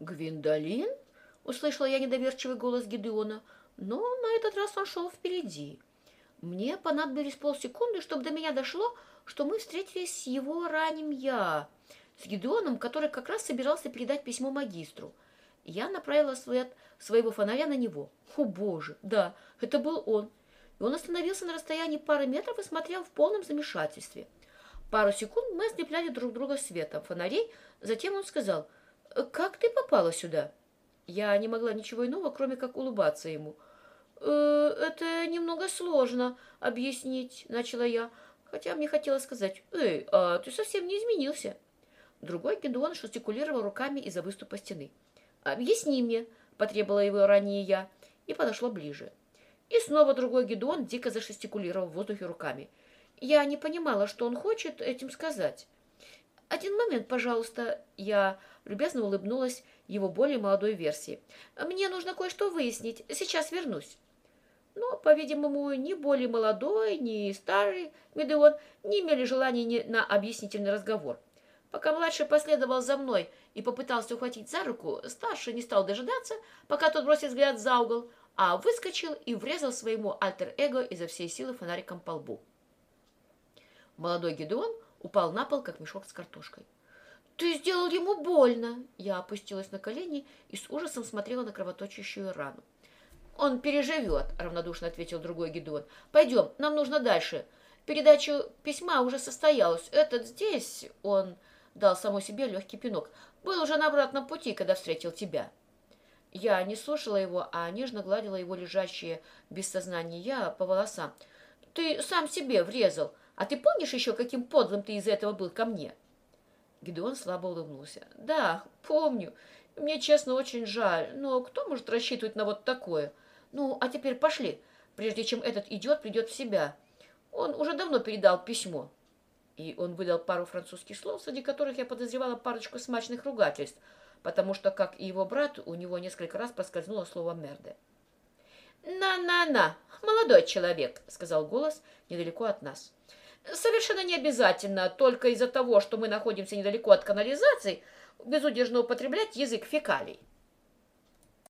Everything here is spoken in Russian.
«Гвиндолин?» — услышала я недоверчивый голос Гедеона, но на этот раз он шел впереди. Мне понадобились полсекунды, чтобы до меня дошло, что мы встретились с его ранним «я», с Гедеоном, который как раз собирался передать письмо магистру. Я направила свет своего фонаря на него. О, боже, да, это был он. И он остановился на расстоянии пары метров и смотрел в полном замешательстве. Пару секунд мы ослепляли друг друга светом фонарей, затем он сказал, «Как ты попала сюда?» Я не могла ничего иного, кроме как улыбаться ему. «Э, «Это немного сложно объяснить», — начала я, хотя мне хотелось сказать, «Эй, а ты совсем не изменился». Другой Гедеон шестикулировал руками из-за выступа стены. «Объясни мне», — потребовала его ранее я, и подошла ближе. И снова другой Гедеон дико зашестикулировал в воздухе руками. Я не понимала, что он хочет этим сказать. «Один момент, пожалуйста». Я любезно улыбнулась его более молодой версии. «Мне нужно кое-что выяснить. Сейчас вернусь». Но, по-видимому, ни более молодой, ни старый Медеон не имели желания на объяснительный разговор. Пока младший последовал за мной и попытался ухватить за руку, старший не стал дожидаться, пока тот бросит взгляд за угол, а выскочил и врезал своему альтер-эго изо всей силы фонариком по лбу. Молодой Гедеон упал на пол, как мешок с картошкой. «Ты сделал ему больно!» Я опустилась на колени и с ужасом смотрела на кровоточащую рану. «Он переживет», — равнодушно ответил другой Гедеон. «Пойдем, нам нужно дальше. Передача письма уже состоялась. Этот здесь...» — он дал саму себе легкий пинок. «Был уже на обратном пути, когда встретил тебя». Я не слушала его, а нежно гладила его лежащее без сознания по волосам. «Ты сам себе врезал. А ты помнишь еще, каким подлым ты из-за этого был ко мне?» Гедеон слабо улыбнулся. «Да, помню. Мне, честно, очень жаль. Но кто может рассчитывать на вот такое? Ну, а теперь пошли, прежде чем этот идиот придет в себя. Он уже давно передал письмо». И он выдал пару французских слов, среди которых я подозревала парочку смачных ругательств, потому что, как и его брат, у него несколько раз проскользнуло слово «мерде». «На-на-на, молодой человек», — сказал голос недалеко от нас. Совершенно не обязательно только из-за того, что мы находимся недалеко от канализации, безудержно употреблять язык фекалий.